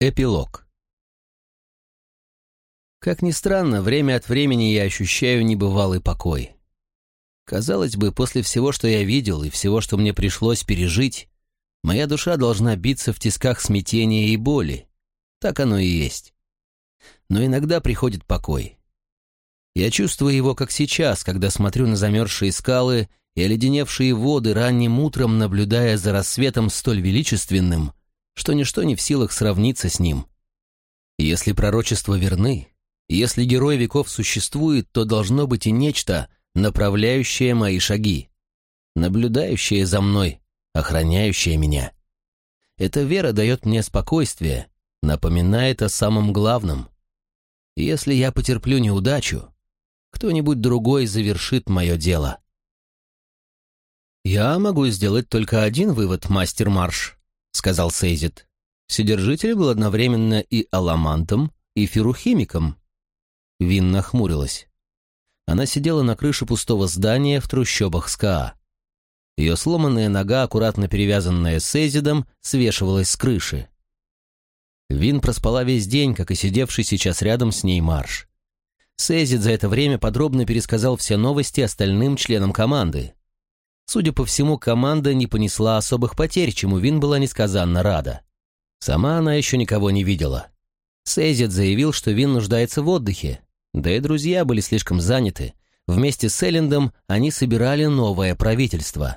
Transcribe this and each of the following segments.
Эпилог. Как ни странно, время от времени я ощущаю небывалый покой. Казалось бы, после всего, что я видел и всего, что мне пришлось пережить, моя душа должна биться в тисках смятения и боли. Так оно и есть. Но иногда приходит покой. Я чувствую его, как сейчас, когда смотрю на замерзшие скалы и оледеневшие воды ранним утром, наблюдая за рассветом столь величественным, что ничто не в силах сравниться с ним. Если пророчества верны, если герой веков существует, то должно быть и нечто, направляющее мои шаги, наблюдающее за мной, охраняющее меня. Эта вера дает мне спокойствие, напоминает о самом главном. Если я потерплю неудачу, кто-нибудь другой завершит мое дело. Я могу сделать только один вывод, мастер Марш сказал Сейзит. Содержитель был одновременно и аламантом, и ферухимиком. Вин нахмурилась. Она сидела на крыше пустого здания в трущобах СКА. Ее сломанная нога, аккуратно перевязанная Сейзидом, свешивалась с крыши. Вин проспала весь день, как и сидевший сейчас рядом с ней Марш. Сейзид за это время подробно пересказал все новости остальным членам команды. Судя по всему, команда не понесла особых потерь, чему Вин была несказанно рада. Сама она еще никого не видела. Сейзет заявил, что Вин нуждается в отдыхе, да и друзья были слишком заняты. Вместе с Эллендом они собирали новое правительство.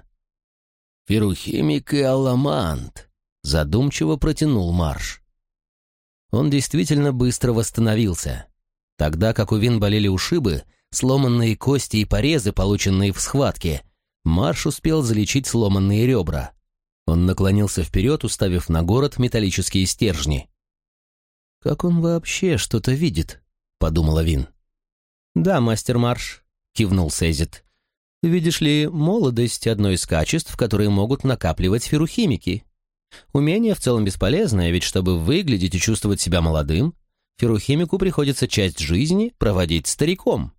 «Ферухимик и Аламант», — задумчиво протянул Марш. Он действительно быстро восстановился. Тогда как у Вин болели ушибы, сломанные кости и порезы, полученные в схватке — Марш успел залечить сломанные ребра. Он наклонился вперед, уставив на город металлические стержни. «Как он вообще что-то видит?» — подумала Вин. «Да, мастер Марш», — кивнул Сезит. «Видишь ли, молодость — одно из качеств, которые могут накапливать ферухимики. Умение в целом бесполезное, ведь чтобы выглядеть и чувствовать себя молодым, ферухимику приходится часть жизни проводить стариком.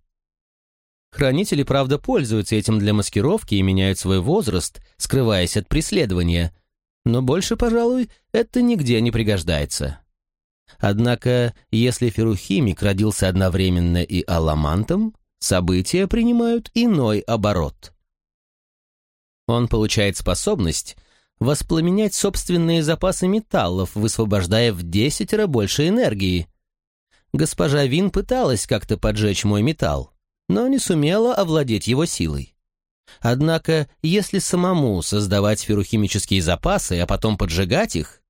Хранители, правда, пользуются этим для маскировки и меняют свой возраст, скрываясь от преследования. Но больше, пожалуй, это нигде не пригождается. Однако, если ферухимик родился одновременно и аламантом, события принимают иной оборот. Он получает способность воспламенять собственные запасы металлов, высвобождая в десятеро больше энергии. Госпожа Вин пыталась как-то поджечь мой металл, но не сумела овладеть его силой. Однако, если самому создавать ферухимические запасы, а потом поджигать их...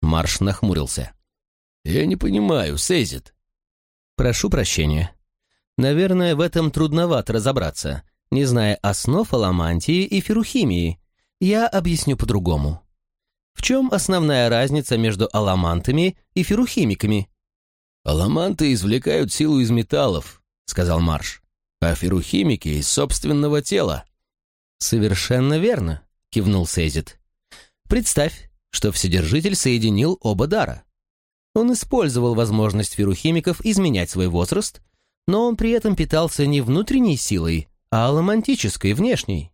Марш нахмурился. «Я не понимаю, Сейзит». «Прошу прощения. Наверное, в этом трудновато разобраться, не зная основ аламантии и ферухимии. Я объясню по-другому. В чем основная разница между аламантами и ферухимиками?» «Аламанты извлекают силу из металлов», — сказал Марш а ферухимики из собственного тела». «Совершенно верно», — кивнул Сейзит. «Представь, что Вседержитель соединил оба дара. Он использовал возможность ферухимиков изменять свой возраст, но он при этом питался не внутренней силой, а аламантической, внешней.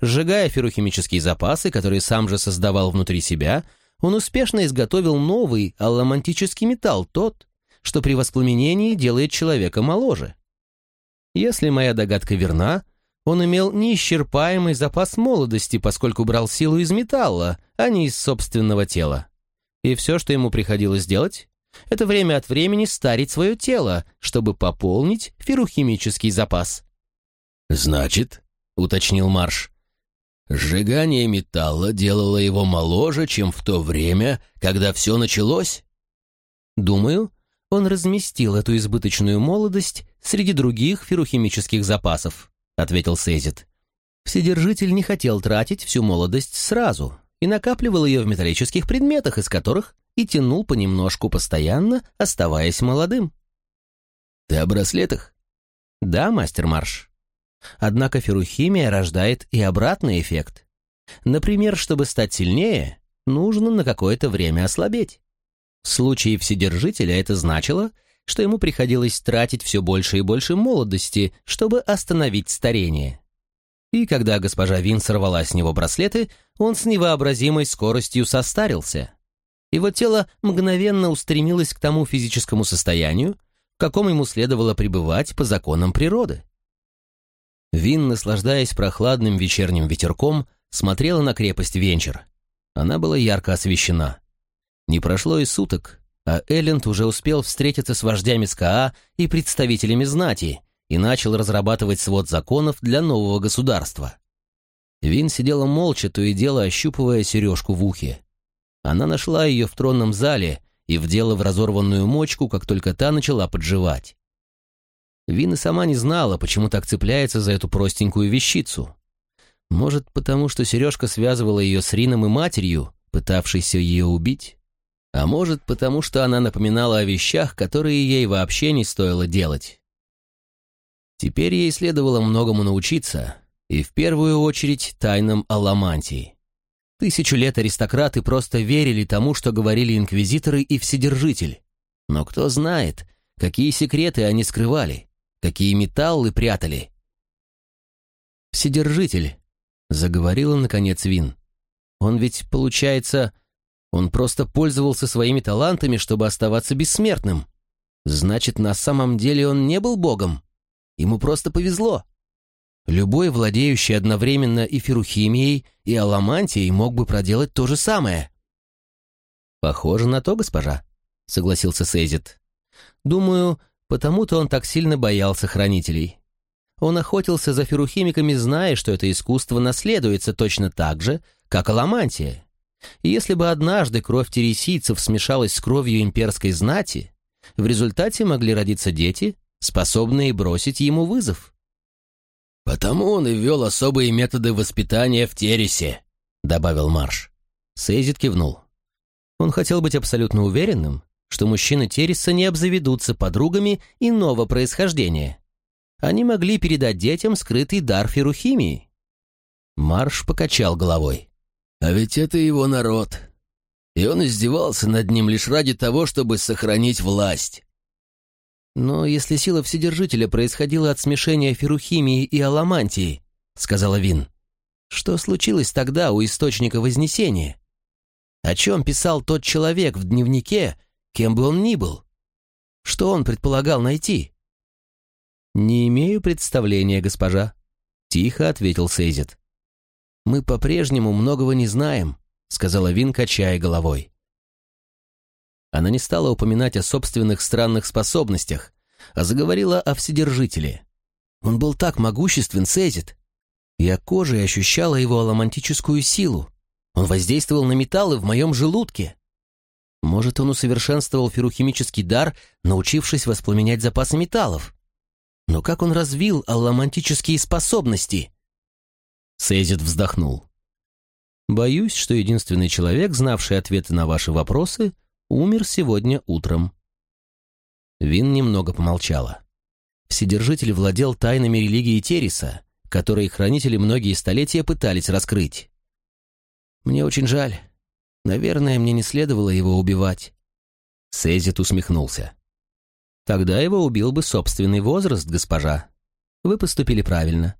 Сжигая ферухимические запасы, которые сам же создавал внутри себя, он успешно изготовил новый аламантический металл, тот, что при воспламенении делает человека моложе. Если моя догадка верна, он имел неисчерпаемый запас молодости, поскольку брал силу из металла, а не из собственного тела. И все, что ему приходилось делать, это время от времени старить свое тело, чтобы пополнить ферухимический запас. «Значит», — уточнил Марш, «сжигание металла делало его моложе, чем в то время, когда все началось?» «Думаю, он разместил эту избыточную молодость среди других ферухимических запасов», — ответил Сейзит. Вседержитель не хотел тратить всю молодость сразу и накапливал ее в металлических предметах, из которых и тянул понемножку постоянно, оставаясь молодым. «Ты о браслетах?» «Да, мастер Марш. Однако ферухимия рождает и обратный эффект. Например, чтобы стать сильнее, нужно на какое-то время ослабеть. В случае Вседержителя это значило, что ему приходилось тратить все больше и больше молодости, чтобы остановить старение. И когда госпожа Вин сорвала с него браслеты, он с невообразимой скоростью состарился. Его тело мгновенно устремилось к тому физическому состоянию, в каком ему следовало пребывать по законам природы. Вин, наслаждаясь прохладным вечерним ветерком, смотрела на крепость Венчер. Она была ярко освещена. Не прошло и суток, а Элленд уже успел встретиться с вождями СКА и представителями знати и начал разрабатывать свод законов для нового государства. Вин сидела молча, то и дело ощупывая сережку в ухе. Она нашла ее в тронном зале и вдела в разорванную мочку, как только та начала подживать. Вин и сама не знала, почему так цепляется за эту простенькую вещицу. Может, потому что сережка связывала ее с Рином и матерью, пытавшейся ее убить? А может, потому что она напоминала о вещах, которые ей вообще не стоило делать? Теперь ей следовало многому научиться, и в первую очередь тайнам Аламантии. Тысячу лет аристократы просто верили тому, что говорили инквизиторы и Вседержитель. Но кто знает, какие секреты они скрывали, какие металлы прятали. «Вседержитель», — заговорила наконец Вин. «Он ведь, получается, он просто пользовался своими талантами, чтобы оставаться бессмертным. Значит, на самом деле он не был богом. Ему просто повезло. Любой, владеющий одновременно и ферухимией, и аламантией, мог бы проделать то же самое. «Похоже на то, госпожа», — согласился Сейзит. «Думаю, потому-то он так сильно боялся хранителей. Он охотился за ферухимиками, зная, что это искусство наследуется точно так же, как аламантия. И если бы однажды кровь тересийцев смешалась с кровью имперской знати, в результате могли родиться дети, способные бросить ему вызов. «Потому он и ввел особые методы воспитания в Тересе», — добавил Марш. Сейзит кивнул. Он хотел быть абсолютно уверенным, что мужчины Тереса не обзаведутся подругами иного происхождения. Они могли передать детям скрытый дар ферухимии. Марш покачал головой. «А ведь это его народ. И он издевался над ним лишь ради того, чтобы сохранить власть. «Но если сила Вседержителя происходила от смешения ферухимии и аламантии», — сказала Вин, — «что случилось тогда у Источника Вознесения? О чем писал тот человек в дневнике, кем бы он ни был? Что он предполагал найти?» «Не имею представления, госпожа», — тихо ответил Сейзит. «Мы по-прежнему многого не знаем», — сказала Вин, качая головой. Она не стала упоминать о собственных странных способностях, а заговорила о Вседержителе. Он был так могуществен, Сезит. Я кожей ощущала его аламантическую силу. Он воздействовал на металлы в моем желудке. Может, он усовершенствовал ферухимический дар, научившись воспламенять запасы металлов. Но как он развил алламантические способности? Сейзит вздохнул. Боюсь, что единственный человек, знавший ответы на ваши вопросы, умер сегодня утром». Вин немного помолчала. Вседержитель владел тайнами религии Тереса, которые хранители многие столетия пытались раскрыть. «Мне очень жаль. Наверное, мне не следовало его убивать». Сейзит усмехнулся. «Тогда его убил бы собственный возраст, госпожа. Вы поступили правильно.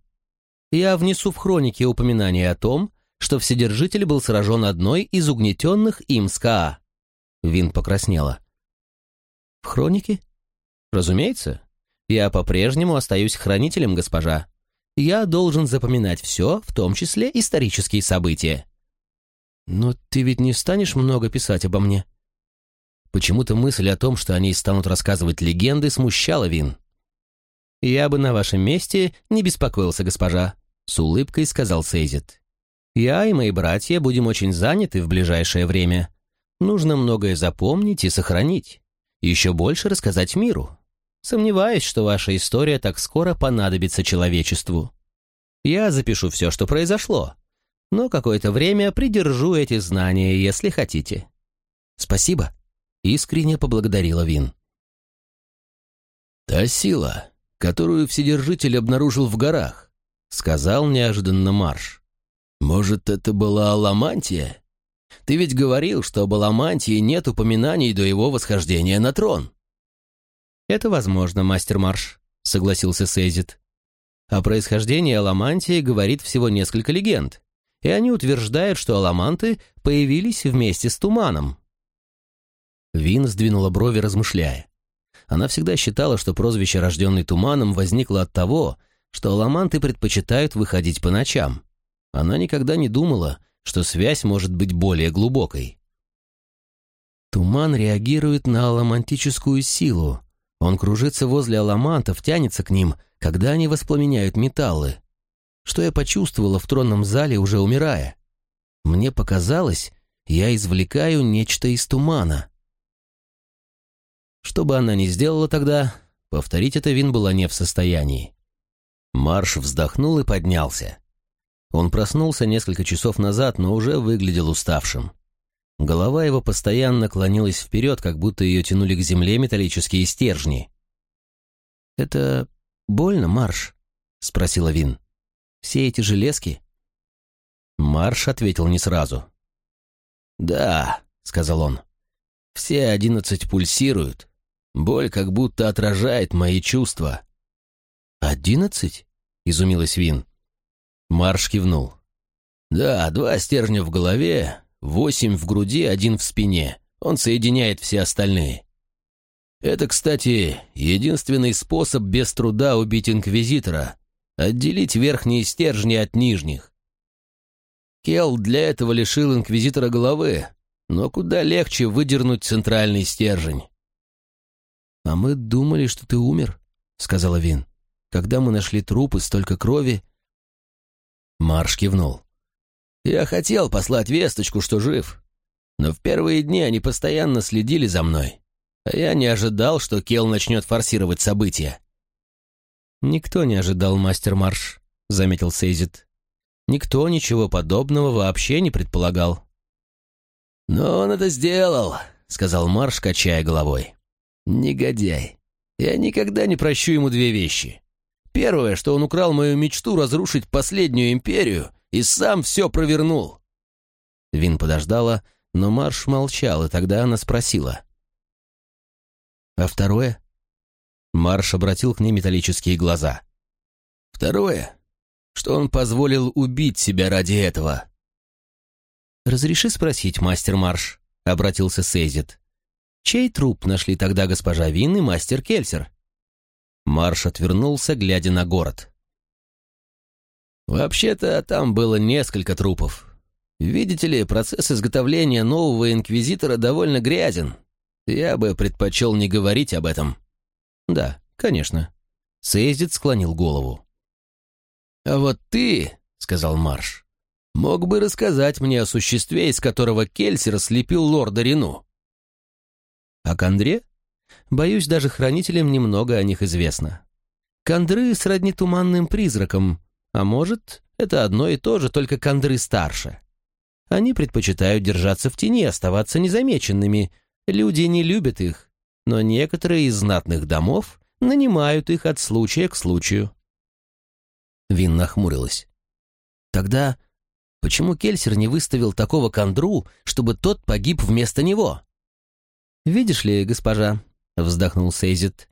Я внесу в хроники упоминание о том, что Вседержитель был сражен одной из угнетенных им СКА. Вин покраснела. «В хронике?» «Разумеется. Я по-прежнему остаюсь хранителем, госпожа. Я должен запоминать все, в том числе исторические события». «Но ты ведь не станешь много писать обо мне?» Почему-то мысль о том, что они станут рассказывать легенды, смущала Вин. «Я бы на вашем месте не беспокоился, госпожа», — с улыбкой сказал Сейзит. «Я и мои братья будем очень заняты в ближайшее время. Нужно многое запомнить и сохранить. Еще больше рассказать миру. Сомневаюсь, что ваша история так скоро понадобится человечеству. Я запишу все, что произошло, но какое-то время придержу эти знания, если хотите. Спасибо. Искренне поблагодарила Вин. Та сила, которую Вседержитель обнаружил в горах, сказал неожиданно Марш. Может, это была Аламантия? Ты ведь говорил, что об Аламантии нет упоминаний до его восхождения на трон». «Это возможно, мастер Марш», — согласился Сейзит. О происхождении Аламантии говорит всего несколько легенд, и они утверждают, что аламанты появились вместе с туманом. Вин сдвинула брови, размышляя. Она всегда считала, что прозвище «рожденный туманом» возникло от того, что аламанты предпочитают выходить по ночам. Она никогда не думала, что связь может быть более глубокой. Туман реагирует на аламантическую силу. Он кружится возле аламантов, тянется к ним, когда они воспламеняют металлы. Что я почувствовала в тронном зале, уже умирая? Мне показалось, я извлекаю нечто из тумана. Что бы она ни сделала тогда, повторить это Вин была не в состоянии. Марш вздохнул и поднялся. Он проснулся несколько часов назад, но уже выглядел уставшим. Голова его постоянно клонилась вперед, как будто ее тянули к земле металлические стержни. «Это больно, Марш?» — спросила Вин. «Все эти железки?» Марш ответил не сразу. «Да», — сказал он, — «все одиннадцать пульсируют. Боль как будто отражает мои чувства». «Одиннадцать?» — изумилась Вин. Марш кивнул. «Да, два стержня в голове, восемь в груди, один в спине. Он соединяет все остальные. Это, кстати, единственный способ без труда убить Инквизитора — отделить верхние стержни от нижних. Келл для этого лишил Инквизитора головы, но куда легче выдернуть центральный стержень. «А мы думали, что ты умер», — сказала Вин. «Когда мы нашли трупы, столько крови, Марш кивнул. «Я хотел послать весточку, что жив, но в первые дни они постоянно следили за мной, а я не ожидал, что Кел начнет форсировать события». «Никто не ожидал, мастер Марш», — заметил Сейзит. «Никто ничего подобного вообще не предполагал». «Но он это сделал», — сказал Марш, качая головой. «Негодяй. Я никогда не прощу ему две вещи. Первое, что он украл мою мечту разрушить последнюю империю и сам все провернул. Вин подождала, но Марш молчал, и тогда она спросила. «А второе?» Марш обратил к ней металлические глаза. «Второе, что он позволил убить себя ради этого». «Разреши спросить, мастер Марш», — обратился Сейзит. «Чей труп нашли тогда госпожа Вин и мастер Кельсер?» Марш отвернулся, глядя на город. «Вообще-то там было несколько трупов. Видите ли, процесс изготовления нового инквизитора довольно грязен. Я бы предпочел не говорить об этом». «Да, конечно». Сейзит склонил голову. «А вот ты, — сказал Марш, — мог бы рассказать мне о существе, из которого Кельсер слепил лорда Рину». «А Кондре?» Боюсь, даже хранителям немного о них известно. Кандры сродни туманным призракам, а может, это одно и то же, только кандры старше. Они предпочитают держаться в тени, оставаться незамеченными. Люди не любят их, но некоторые из знатных домов нанимают их от случая к случаю. Вин нахмурилась. Тогда почему Кельсер не выставил такого кандру, чтобы тот погиб вместо него? Видишь ли, госпожа, вздохнул Сейзит.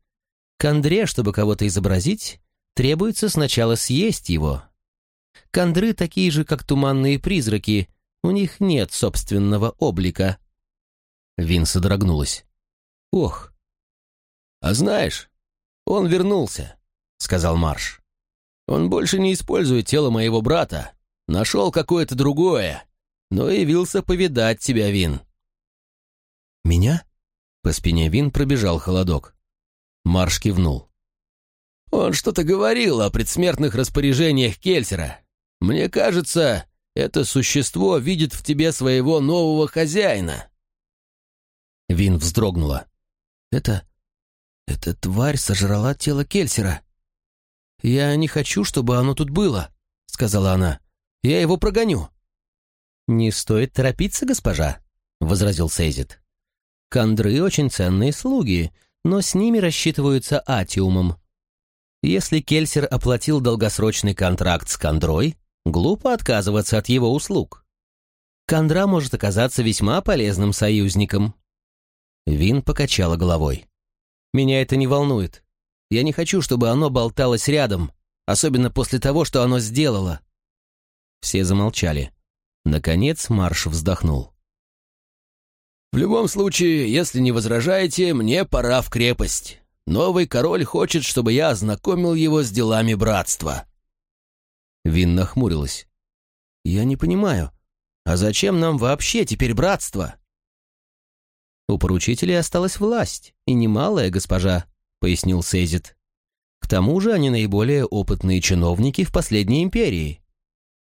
К Андре, чтобы кого-то изобразить, требуется сначала съесть его. Кандры такие же, как туманные призраки, у них нет собственного облика. Вин содрогнулась. «Ох!» «А знаешь, он вернулся», — сказал Марш. «Он больше не использует тело моего брата, нашел какое-то другое, но явился повидать тебя, Вин». «Меня?» По спине Вин пробежал холодок. Марш кивнул. «Он что-то говорил о предсмертных распоряжениях Кельсера. Мне кажется, это существо видит в тебе своего нового хозяина». Вин вздрогнула. «Это... эта тварь сожрала тело Кельсера. Я не хочу, чтобы оно тут было», — сказала она. «Я его прогоню». «Не стоит торопиться, госпожа», — возразил Сейзит. Кандры очень ценные слуги, но с ними рассчитываются атиумом. Если Кельсер оплатил долгосрочный контракт с Кандрой, глупо отказываться от его услуг. Кандра может оказаться весьма полезным союзником. Вин покачала головой. «Меня это не волнует. Я не хочу, чтобы оно болталось рядом, особенно после того, что оно сделало». Все замолчали. Наконец Марш вздохнул. В любом случае, если не возражаете, мне пора в крепость. Новый король хочет, чтобы я ознакомил его с делами братства». Вин нахмурилась. «Я не понимаю, а зачем нам вообще теперь братство?» «У поручителей осталась власть, и немалая, госпожа», — пояснил Сейзит. «К тому же они наиболее опытные чиновники в последней империи.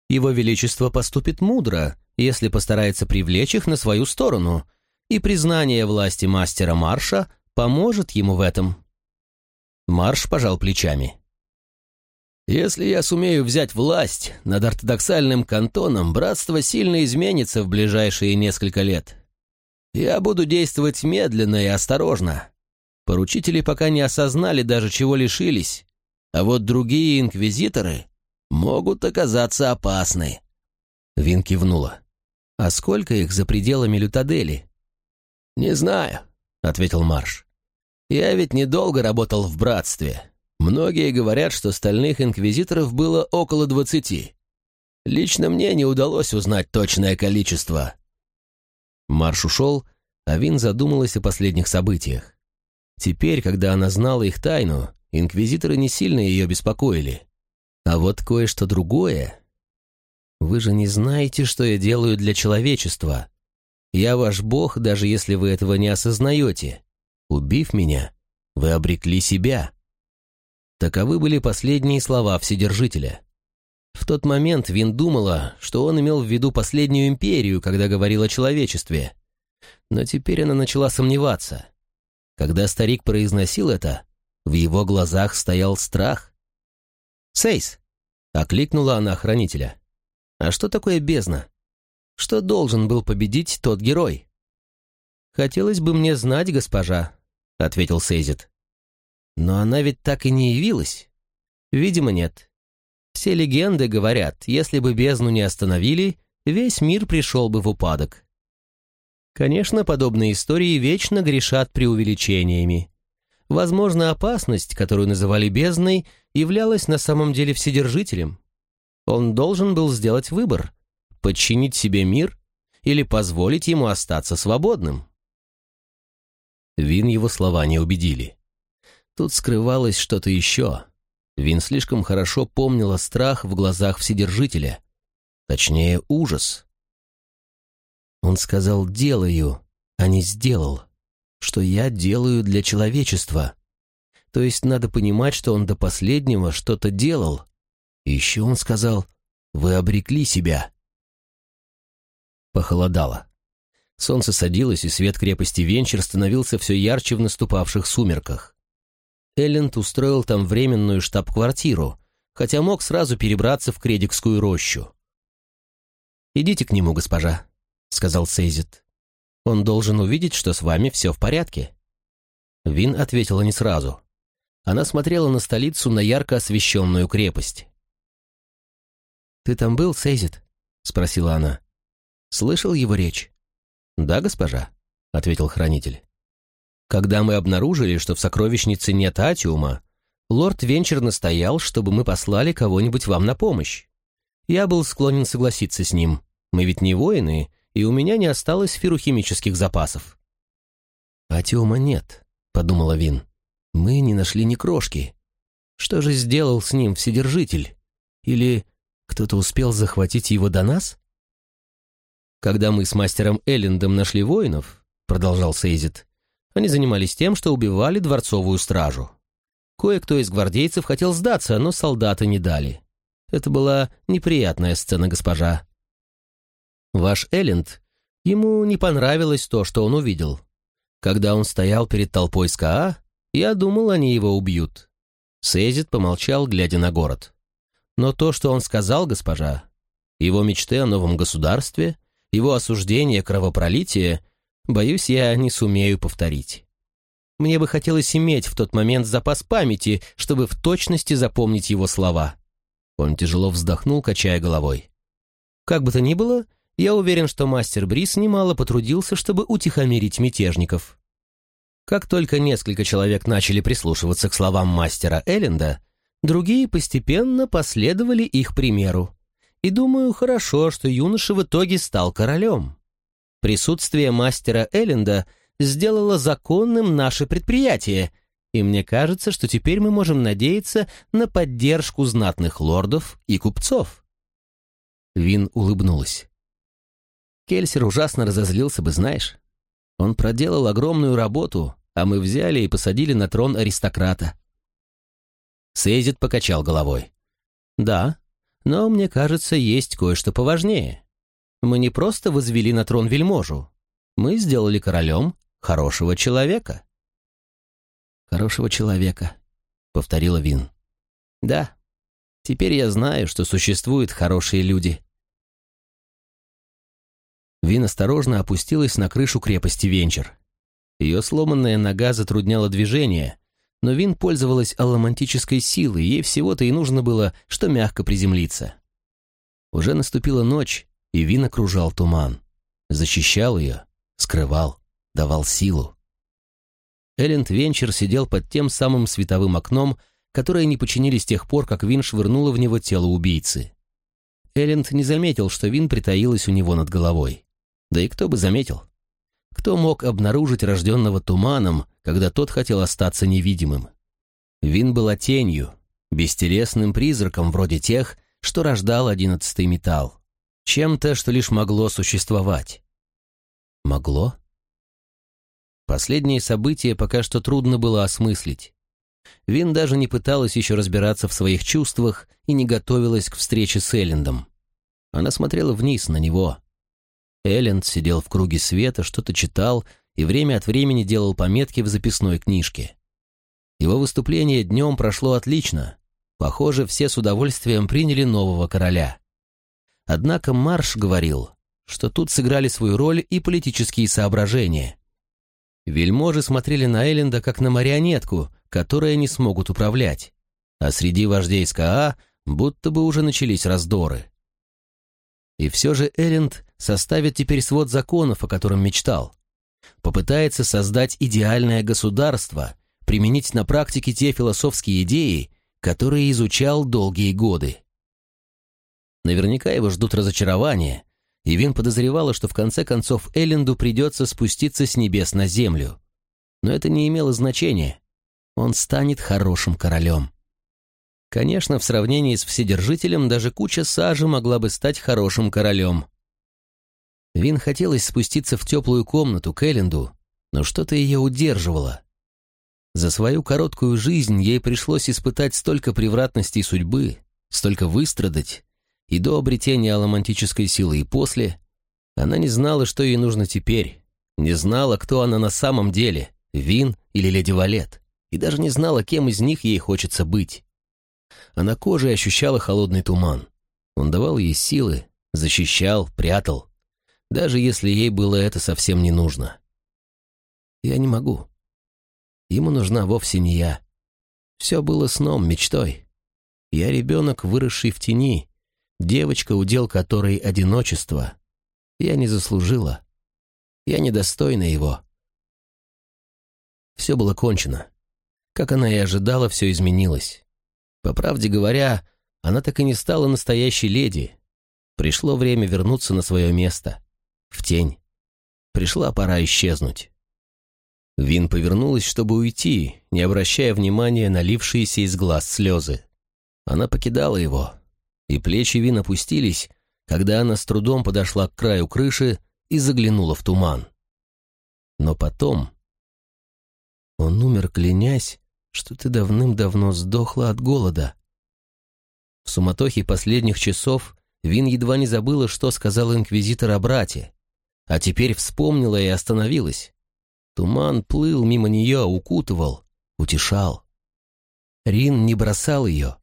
Его Величество поступит мудро, если постарается привлечь их на свою сторону, и признание власти мастера Марша поможет ему в этом». Марш пожал плечами. «Если я сумею взять власть над ортодоксальным кантоном, братство сильно изменится в ближайшие несколько лет. Я буду действовать медленно и осторожно. Поручители пока не осознали даже, чего лишились, а вот другие инквизиторы могут оказаться опасны». Вин кивнула. «А сколько их за пределами Лютадели?» «Не знаю», — ответил Марш. Я ведь недолго работал в братстве. Многие говорят, что стальных инквизиторов было около двадцати. Лично мне не удалось узнать точное количество. Марш ушел, а Вин задумалась о последних событиях. Теперь, когда она знала их тайну, инквизиторы не сильно ее беспокоили. А вот кое-что другое. Вы же не знаете, что я делаю для человечества. Я ваш бог, даже если вы этого не осознаете. Убив меня, вы обрекли себя. Таковы были последние слова Вседержителя. В тот момент Вин думала, что он имел в виду последнюю империю, когда говорил о человечестве. Но теперь она начала сомневаться. Когда старик произносил это, в его глазах стоял страх. «Сейс!» — окликнула она хранителя. «А что такое бездна? Что должен был победить тот герой?» «Хотелось бы мне знать, госпожа», — ответил Сейзит. «Но она ведь так и не явилась?» «Видимо, нет. Все легенды говорят, если бы бездну не остановили, весь мир пришел бы в упадок. Конечно, подобные истории вечно грешат преувеличениями. Возможно, опасность, которую называли бездной, являлась на самом деле вседержителем. Он должен был сделать выбор — подчинить себе мир или позволить ему остаться свободным. Вин его слова не убедили. Тут скрывалось что-то еще. Вин слишком хорошо помнила страх в глазах Вседержителя. Точнее, ужас. Он сказал «делаю», а не «сделал», что я делаю для человечества. То есть надо понимать, что он до последнего что-то делал. И еще он сказал «вы обрекли себя». Похолодало. Солнце садилось, и свет крепости Венчер становился все ярче в наступавших сумерках. Элленд устроил там временную штаб-квартиру, хотя мог сразу перебраться в Кредикскую рощу. «Идите к нему, госпожа», — сказал Сейзит. «Он должен увидеть, что с вами все в порядке». Вин ответила не сразу. Она смотрела на столицу, на ярко освещенную крепость. «Ты там был, Сейзит?» — спросила она. «Слышал его речь?» «Да, госпожа», — ответил хранитель. «Когда мы обнаружили, что в сокровищнице нет атиума, лорд Венчер настоял, чтобы мы послали кого-нибудь вам на помощь. Я был склонен согласиться с ним. Мы ведь не воины, и у меня не осталось ферухимических запасов». «Атиума нет», — подумала Вин. «Мы не нашли ни крошки. Что же сделал с ним Вседержитель? Или кто-то успел захватить его до нас?» Когда мы с мастером Эллендом нашли воинов, продолжал Сейзит, они занимались тем, что убивали дворцовую стражу. Кое-кто из гвардейцев хотел сдаться, но солдаты не дали. Это была неприятная сцена, госпожа. Ваш Элленд, ему не понравилось то, что он увидел. Когда он стоял перед толпой СКА, я думал, они его убьют. Сейзит помолчал, глядя на город. Но то, что он сказал, госпожа, его мечты о новом государстве, его осуждение кровопролития, боюсь, я не сумею повторить. Мне бы хотелось иметь в тот момент запас памяти, чтобы в точности запомнить его слова. Он тяжело вздохнул, качая головой. Как бы то ни было, я уверен, что мастер Брис немало потрудился, чтобы утихомирить мятежников. Как только несколько человек начали прислушиваться к словам мастера Элленда, другие постепенно последовали их примеру. И думаю, хорошо, что юноша в итоге стал королем. Присутствие мастера Элленда сделало законным наше предприятие, и мне кажется, что теперь мы можем надеяться на поддержку знатных лордов и купцов». Вин улыбнулась. Кельсер ужасно разозлился бы, знаешь. Он проделал огромную работу, а мы взяли и посадили на трон аристократа. Сейзит покачал головой. «Да, но мне кажется, есть кое-что поважнее. Мы не просто возвели на трон вельможу, мы сделали королем хорошего человека». «Хорошего человека», — повторила Вин. «Да, теперь я знаю, что существуют хорошие люди». Вин осторожно опустилась на крышу крепости Венчер. Ее сломанная нога затрудняла движение, но Вин пользовалась алламантической силой, ей всего-то и нужно было, что мягко приземлиться. Уже наступила ночь, и Вин окружал туман. Защищал ее, скрывал, давал силу. Элленд Венчер сидел под тем самым световым окном, которое не починили с тех пор, как Вин швырнула в него тело убийцы. Элленд не заметил, что Вин притаилась у него над головой. Да и кто бы заметил? Кто мог обнаружить рожденного туманом, когда тот хотел остаться невидимым? Вин была тенью, бестелесным призраком вроде тех, что рождал одиннадцатый металл. Чем-то, что лишь могло существовать. Могло? Последние события пока что трудно было осмыслить. Вин даже не пыталась еще разбираться в своих чувствах и не готовилась к встрече с Эллендом. Она смотрела вниз на него, Элленд сидел в круге света, что-то читал и время от времени делал пометки в записной книжке. Его выступление днем прошло отлично. Похоже, все с удовольствием приняли нового короля. Однако Марш говорил, что тут сыграли свою роль и политические соображения. Вельможи смотрели на Элленда как на марионетку, которой не смогут управлять. А среди вождей СКА будто бы уже начались раздоры. И все же Элленд составит теперь свод законов, о котором мечтал. Попытается создать идеальное государство, применить на практике те философские идеи, которые изучал долгие годы. Наверняка его ждут разочарования, и Вин подозревала, что в конце концов Элленду придется спуститься с небес на землю. Но это не имело значения. Он станет хорошим королем. Конечно, в сравнении с Вседержителем даже куча сажи могла бы стать хорошим королем. Вин хотелось спуститься в теплую комнату к Элленду, но что-то ее удерживало. За свою короткую жизнь ей пришлось испытать столько превратностей судьбы, столько выстрадать, и до обретения аламантической силы, и после. Она не знала, что ей нужно теперь, не знала, кто она на самом деле, Вин или Леди Валет, и даже не знала, кем из них ей хочется быть а на коже ощущала холодный туман. Он давал ей силы, защищал, прятал, даже если ей было это совсем не нужно. Я не могу. Ему нужна вовсе не я. Все было сном, мечтой. Я ребенок, выросший в тени, девочка, удел которой одиночество. Я не заслужила. Я недостойна его. Все было кончено. Как она и ожидала, все изменилось. По правде говоря, она так и не стала настоящей леди. Пришло время вернуться на свое место. В тень. Пришла пора исчезнуть. Вин повернулась, чтобы уйти, не обращая внимания на лившиеся из глаз слезы. Она покидала его, и плечи Вин опустились, когда она с трудом подошла к краю крыши и заглянула в туман. Но потом... Он умер, клянясь, что ты давным-давно сдохла от голода. В суматохе последних часов Вин едва не забыла, что сказал инквизитор о брате, а теперь вспомнила и остановилась. Туман плыл мимо нее, укутывал, утешал. Рин не бросал ее.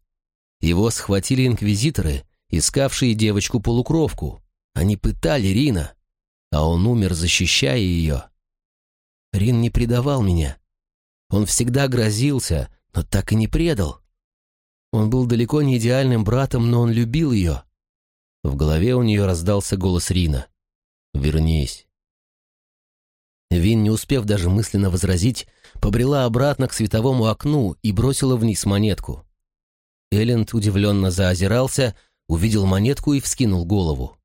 Его схватили инквизиторы, искавшие девочку-полукровку. Они пытали Рина, а он умер, защищая ее. Рин не предавал меня. Он всегда грозился, но так и не предал. Он был далеко не идеальным братом, но он любил ее. В голове у нее раздался голос Рина. «Вернись». Вин, не успев даже мысленно возразить, побрела обратно к световому окну и бросила вниз монетку. Элленд удивленно заозирался, увидел монетку и вскинул голову.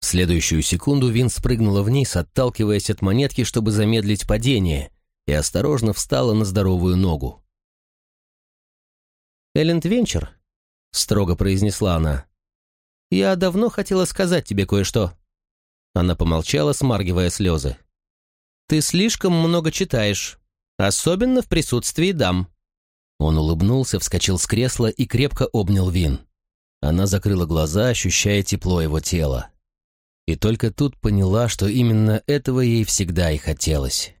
В следующую секунду Вин спрыгнула вниз, отталкиваясь от монетки, чтобы замедлить падение, и осторожно встала на здоровую ногу. «Элленд Венчер», — строго произнесла она, — «я давно хотела сказать тебе кое-что». Она помолчала, смаргивая слезы. «Ты слишком много читаешь, особенно в присутствии дам». Он улыбнулся, вскочил с кресла и крепко обнял Вин. Она закрыла глаза, ощущая тепло его тела. И только тут поняла, что именно этого ей всегда и хотелось.